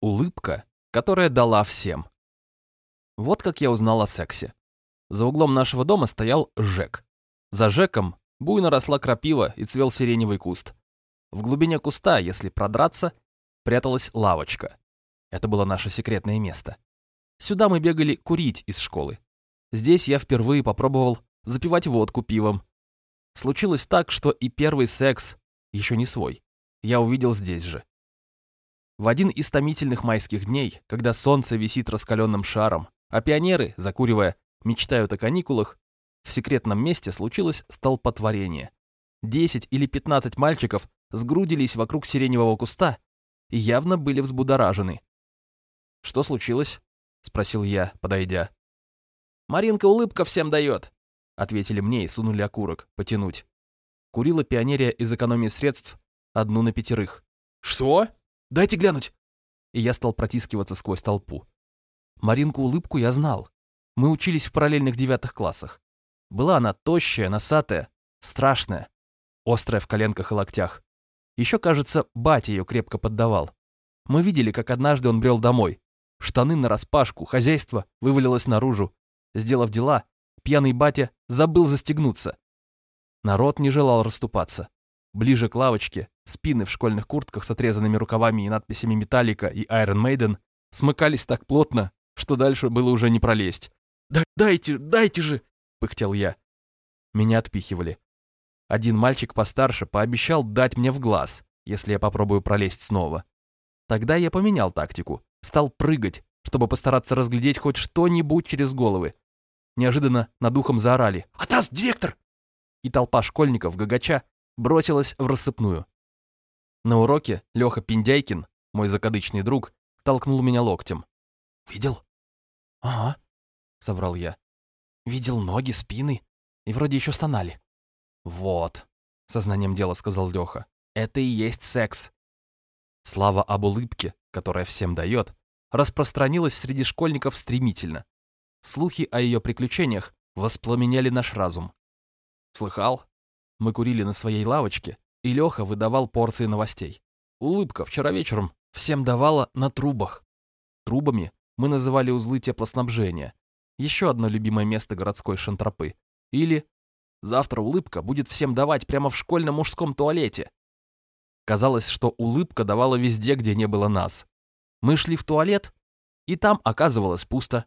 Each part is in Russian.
Улыбка, которая дала всем. Вот как я узнал о сексе. За углом нашего дома стоял Жек. За Жеком буйно росла крапива и цвел сиреневый куст. В глубине куста, если продраться, пряталась лавочка. Это было наше секретное место. Сюда мы бегали курить из школы. Здесь я впервые попробовал запивать водку пивом. Случилось так, что и первый секс, еще не свой, я увидел здесь же. В один из томительных майских дней, когда солнце висит раскаленным шаром, а пионеры, закуривая, мечтают о каникулах, в секретном месте случилось столпотворение. Десять или пятнадцать мальчиков сгрудились вокруг сиреневого куста и явно были взбудоражены. «Что случилось?» — спросил я, подойдя. «Маринка улыбка всем дает», — ответили мне и сунули окурок, потянуть. Курила пионерия из экономии средств одну на пятерых. «Что? Дайте глянуть!» И я стал протискиваться сквозь толпу. Маринку улыбку я знал. Мы учились в параллельных девятых классах. Была она тощая, носатая, страшная, острая в коленках и локтях. Еще, кажется, батя ее крепко поддавал. Мы видели, как однажды он брел домой. Штаны нараспашку, хозяйство вывалилось наружу. Сделав дела, пьяный батя забыл застегнуться. Народ не желал расступаться. Ближе к лавочке, спины в школьных куртках с отрезанными рукавами и надписями «Металлика» и «Iron Maiden» смыкались так плотно, что дальше было уже не пролезть. «Дайте, дайте же!» — пыхтел я. Меня отпихивали. Один мальчик постарше пообещал дать мне в глаз, если я попробую пролезть снова. Тогда я поменял тактику, стал прыгать, чтобы постараться разглядеть хоть что-нибудь через головы. Неожиданно над ухом заорали «Атас, директор!» И толпа школьников, гагача, бросилась в рассыпную. На уроке Леха Пиндяйкин, мой закадычный друг, толкнул меня локтем. «Видел?» «Ага», — соврал я. «Видел ноги, спины и вроде еще стонали». «Вот», — сознанием дела сказал Леха, — «это и есть секс». Слава об улыбке, которая всем дает, распространилась среди школьников стремительно. Слухи о ее приключениях воспламеняли наш разум. Слыхал? Мы курили на своей лавочке, и Леха выдавал порции новостей. Улыбка вчера вечером всем давала на трубах. Трубами мы называли узлы теплоснабжения. Еще одно любимое место городской шантропы. Или «Завтра улыбка будет всем давать прямо в школьном мужском туалете». Казалось, что улыбка давала везде, где не было нас. Мы шли в туалет, и там оказывалось пусто.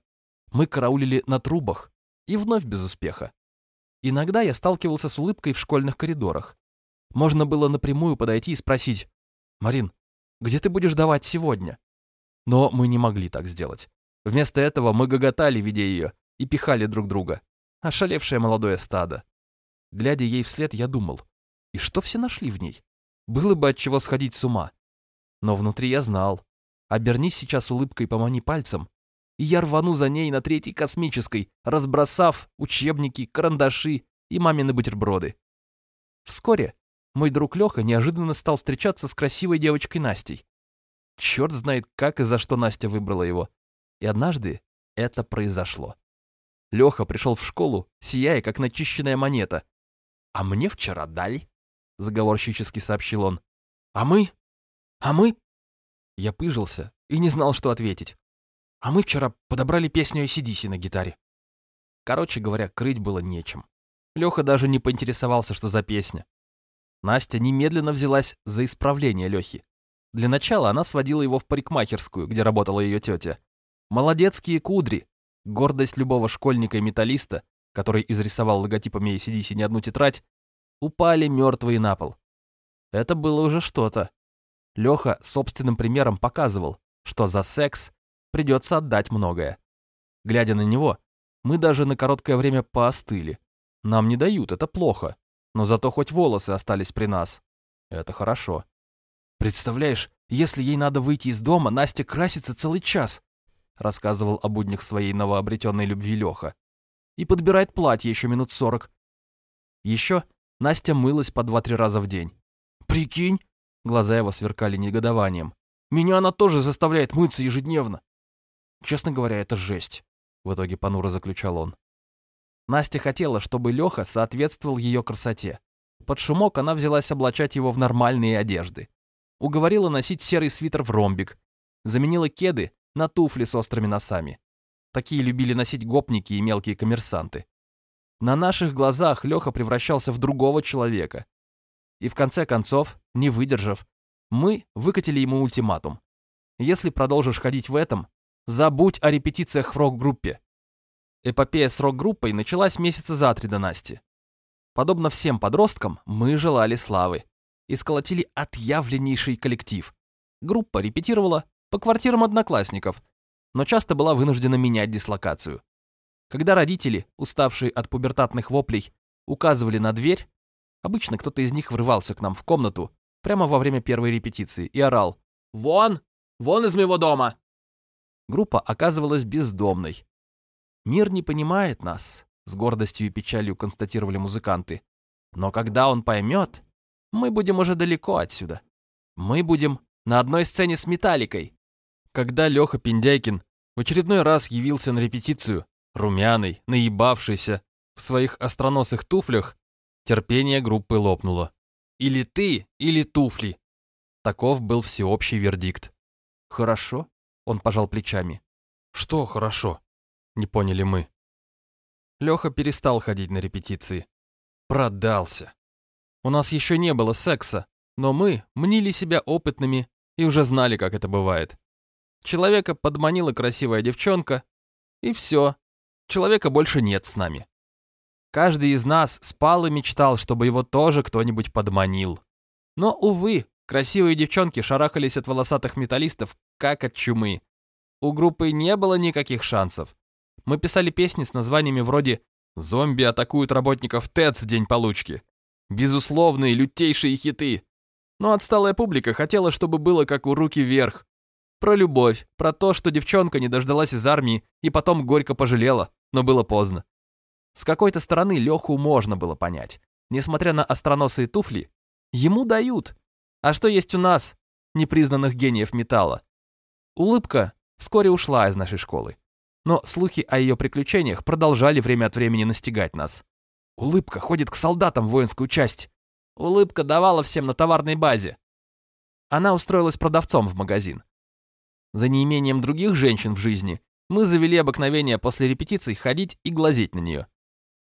Мы караулили на трубах, и вновь без успеха. Иногда я сталкивался с улыбкой в школьных коридорах. Можно было напрямую подойти и спросить, «Марин, где ты будешь давать сегодня?» Но мы не могли так сделать. Вместо этого мы гоготали, видя ее, и пихали друг друга. Ошалевшее молодое стадо. Глядя ей вслед, я думал, и что все нашли в ней? Было бы от чего сходить с ума. Но внутри я знал. Обернись сейчас улыбкой, помани пальцем, и я рвану за ней на третьей космической, разбросав учебники, карандаши и мамины бутерброды. Вскоре мой друг Леха неожиданно стал встречаться с красивой девочкой Настей. Черт знает, как и за что Настя выбрала его. И однажды это произошло. Леха пришел в школу, сияя, как начищенная монета. «А мне вчера дали», — заговорщически сообщил он. «А мы? А мы?» Я пыжился и не знал, что ответить. А мы вчера подобрали песню ACDC на гитаре. Короче говоря, крыть было нечем. Леха даже не поинтересовался, что за песня. Настя немедленно взялась за исправление Лехи. Для начала она сводила его в парикмахерскую, где работала ее тетя. Молодецкие кудри, гордость любого школьника и металлиста, который изрисовал логотипами ACDC не одну тетрадь, упали мертвые на пол. Это было уже что-то. Леха собственным примером показывал, что за секс придется отдать многое. Глядя на него, мы даже на короткое время поостыли. Нам не дают, это плохо. Но зато хоть волосы остались при нас. Это хорошо. Представляешь, если ей надо выйти из дома, Настя красится целый час, рассказывал о буднях своей новообретенной любви Леха. И подбирает платье еще минут сорок. Еще Настя мылась по два-три раза в день. «Прикинь!» Глаза его сверкали негодованием. «Меня она тоже заставляет мыться ежедневно. Честно говоря, это жесть, в итоге понуро заключал он. Настя хотела, чтобы Леха соответствовал ее красоте. Под шумок она взялась облачать его в нормальные одежды. Уговорила носить серый свитер в ромбик. заменила кеды на туфли с острыми носами. Такие любили носить гопники и мелкие коммерсанты. На наших глазах Леха превращался в другого человека. И в конце концов, не выдержав, мы выкатили ему ультиматум. Если продолжишь ходить в этом, забудь о репетициях в рок-группе. Эпопея с рок-группой началась месяца за три до Насти. Подобно всем подросткам, мы желали славы и сколотили отъявленнейший коллектив. Группа репетировала по квартирам одноклассников, но часто была вынуждена менять дислокацию. Когда родители, уставшие от пубертатных воплей, указывали на дверь, обычно кто-то из них врывался к нам в комнату прямо во время первой репетиции и орал «Вон! Вон из моего дома!». Группа оказывалась бездомной. «Мир не понимает нас», — с гордостью и печалью констатировали музыканты. «Но когда он поймет, мы будем уже далеко отсюда. Мы будем на одной сцене с Металликой». Когда Леха Пиндяйкин в очередной раз явился на репетицию, румяный, наебавшийся, в своих остроносых туфлях, терпение группы лопнуло. Или ты, или туфли. Таков был всеобщий вердикт. Хорошо, он пожал плечами. Что хорошо? Не поняли мы. Леха перестал ходить на репетиции. Продался. У нас еще не было секса, но мы мнили себя опытными и уже знали, как это бывает. Человека подманила красивая девчонка, и все. Человека больше нет с нами. Каждый из нас спал и мечтал, чтобы его тоже кто-нибудь подманил. Но, увы, красивые девчонки шарахались от волосатых металлистов, как от чумы. У группы не было никаких шансов. Мы писали песни с названиями вроде «Зомби атакуют работников ТЭЦ в день получки». Безусловные, лютейшие хиты. Но отсталая публика хотела, чтобы было как у руки вверх. Про любовь, про то, что девчонка не дождалась из армии и потом горько пожалела, но было поздно. С какой-то стороны Леху можно было понять. Несмотря на остроносые туфли, ему дают. А что есть у нас, непризнанных гениев металла? Улыбка вскоре ушла из нашей школы. Но слухи о ее приключениях продолжали время от времени настигать нас. Улыбка ходит к солдатам в воинскую часть. Улыбка давала всем на товарной базе. Она устроилась продавцом в магазин. За неимением других женщин в жизни мы завели обыкновение после репетиций ходить и глазеть на нее.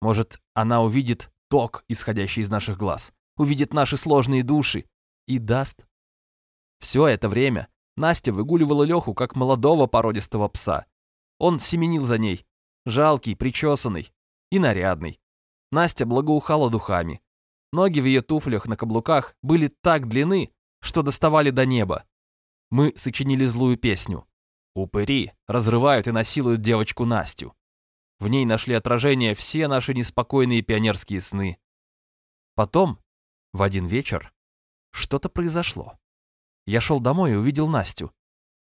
Может, она увидит ток, исходящий из наших глаз, увидит наши сложные души и даст. Все это время Настя выгуливала Леху как молодого породистого пса. Он семенил за ней, жалкий, причесанный и нарядный. Настя благоухала духами. Ноги в ее туфлях на каблуках были так длинны, что доставали до неба мы сочинили злую песню. Упыри разрывают и насилуют девочку Настю. В ней нашли отражение все наши неспокойные пионерские сны. Потом, в один вечер, что-то произошло. Я шел домой и увидел Настю.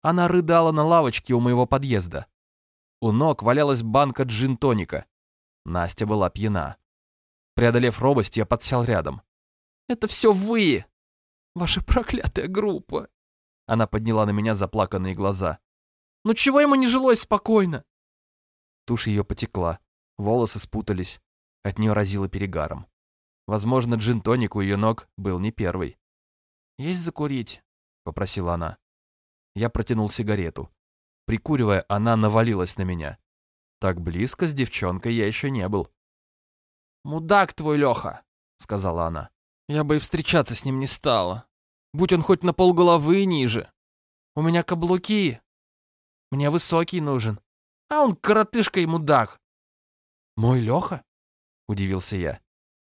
Она рыдала на лавочке у моего подъезда. У ног валялась банка джин-тоника. Настя была пьяна. Преодолев робость, я подсел рядом. «Это все вы! Ваша проклятая группа! Она подняла на меня заплаканные глаза. «Ну чего ему не жилось спокойно?» Тушь ее потекла, волосы спутались, от нее разило перегаром. Возможно, джин-тоник у ее ног был не первый. «Есть закурить?» — попросила она. Я протянул сигарету. Прикуривая, она навалилась на меня. Так близко с девчонкой я еще не был. «Мудак твой, Леха!» — сказала она. «Я бы и встречаться с ним не стала будь он хоть на полголовы ниже. У меня каблуки. Мне высокий нужен. А он коротышка и мудак. Мой Леха? Удивился я.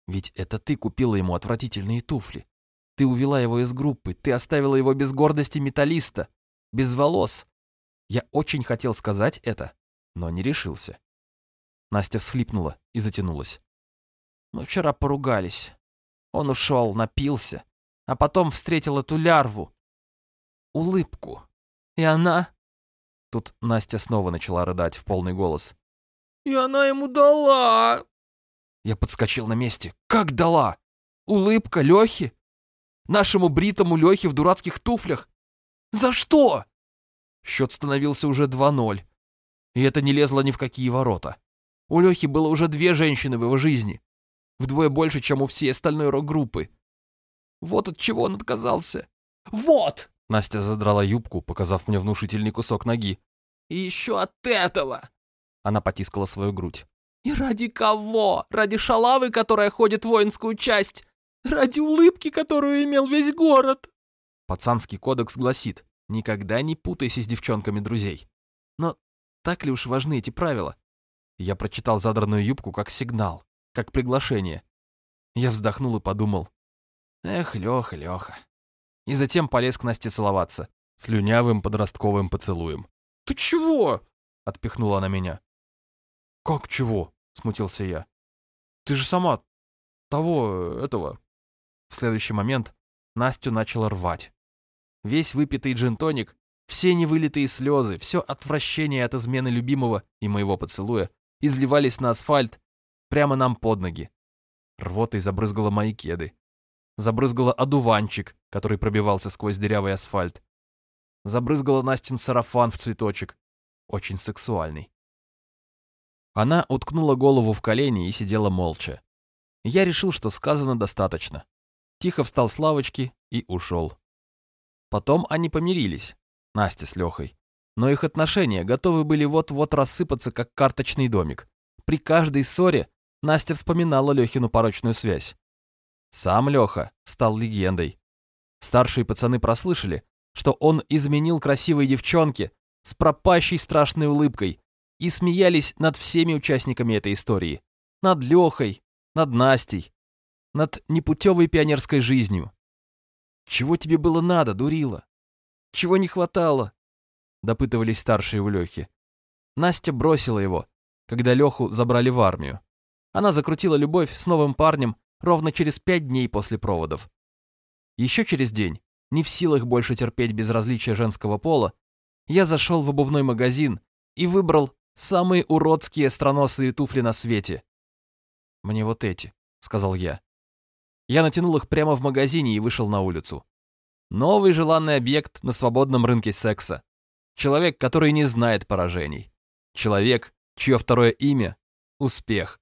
Ведь это ты купила ему отвратительные туфли. Ты увела его из группы, ты оставила его без гордости металлиста, без волос. Я очень хотел сказать это, но не решился. Настя всхлипнула и затянулась. Мы вчера поругались. Он ушел, напился а потом встретил эту лярву. Улыбку. И она... Тут Настя снова начала рыдать в полный голос. «И она ему дала!» Я подскочил на месте. «Как дала? Улыбка Лехи? Нашему бритому Лехе в дурацких туфлях? За что?» Счет становился уже 2-0. И это не лезло ни в какие ворота. У Лехи было уже две женщины в его жизни. Вдвое больше, чем у всей остальной рок-группы. Вот от чего он отказался. Вот! Настя задрала юбку, показав мне внушительный кусок ноги. И еще от этого. Она потискала свою грудь. И ради кого? Ради шалавы, которая ходит в воинскую часть? Ради улыбки, которую имел весь город? Пацанский кодекс гласит, никогда не путайся с девчонками друзей. Но так ли уж важны эти правила? Я прочитал задранную юбку как сигнал, как приглашение. Я вздохнул и подумал. Эх, Леха, Леха. И затем полез к Насте целоваться, слюнявым подростковым поцелуем. Ты чего? Отпихнула она меня. Как чего? Смутился я. Ты же сама того, этого. В следующий момент Настю начала рвать. Весь выпитый джин-тоник, все невылитые слезы, все отвращение от измены любимого и моего поцелуя изливались на асфальт прямо нам под ноги. Рвотой забрызгала мои кеды. Забрызгала одуванчик, который пробивался сквозь дырявый асфальт. Забрызгала Настин сарафан в цветочек. Очень сексуальный. Она уткнула голову в колени и сидела молча. Я решил, что сказано достаточно. Тихо встал с лавочки и ушел. Потом они помирились, Настя с Лехой. Но их отношения готовы были вот-вот рассыпаться, как карточный домик. При каждой ссоре Настя вспоминала Лехину порочную связь. Сам Леха стал легендой. Старшие пацаны прослышали, что он изменил красивой девчонке с пропащей страшной улыбкой и смеялись над всеми участниками этой истории. Над Лехой, над Настей, над непутевой пионерской жизнью. «Чего тебе было надо, дурила? Чего не хватало?» Допытывались старшие у Лехи. Настя бросила его, когда Леху забрали в армию. Она закрутила любовь с новым парнем ровно через пять дней после проводов. Еще через день, не в силах больше терпеть безразличие женского пола, я зашел в обувной магазин и выбрал самые уродские страносые туфли на свете. «Мне вот эти», — сказал я. Я натянул их прямо в магазине и вышел на улицу. Новый желанный объект на свободном рынке секса. Человек, который не знает поражений. Человек, чье второе имя — успех.